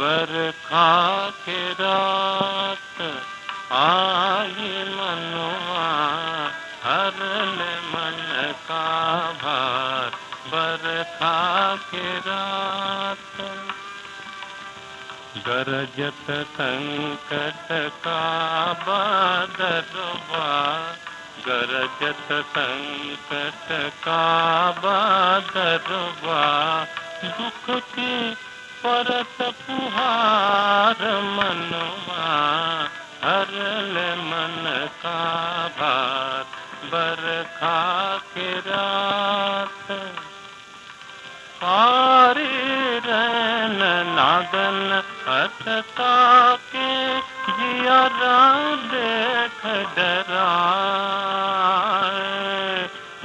बरखा के रात आई मनवा हर मन का भार। बरखा के रात गरजत संकट का बादरवा गरजत संकट का बादरवा दुख की परत फुहार मनवा हरल मन का भार बरखा के रात रैन नागन अटका के जिया देख डरा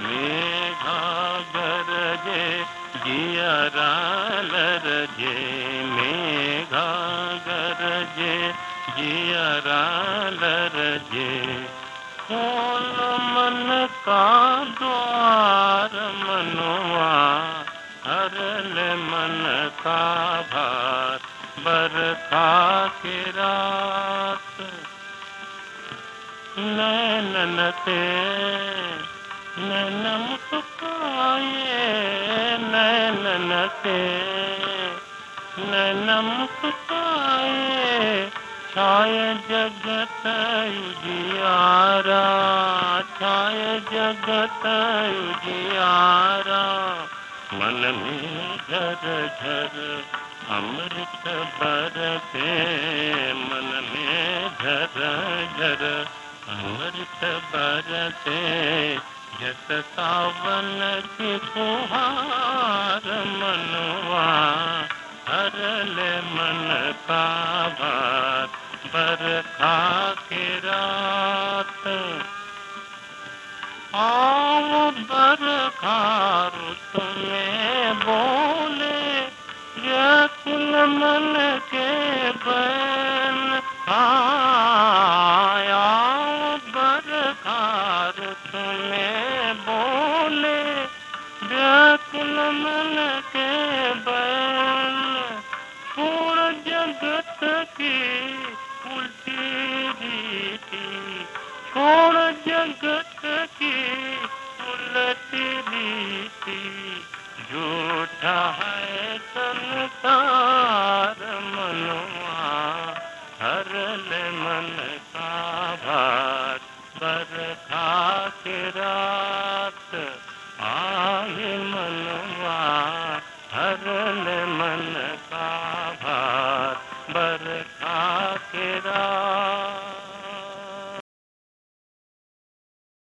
मेघा गरजे, जिया लरजे मेघा गरजे, जिया लरजे खोल मन का द्वार मनवा हरल मन का भार। बरखा के रात। नैनन से नैन मुस्काए नैनन से नैन मुस्काए छाय जगत उजियारा छाय जगत उजियारा। मन में घर घर अमृत बरसे मन में घर घर अमृत बरसे जस सावन की फुहार मनवा, हरल मन का भार बरखा बोले व्याकुल मन के बैन आया। बरखा रुत में बोले व्याकुल मन के बैन पूर्ण जगत की उल्टी रीति छोड़ जगत की उलटी रीति झूठा है संसार मनवा हरल मन का भार बरखा के रात आए मनवा हरल मन का भार रात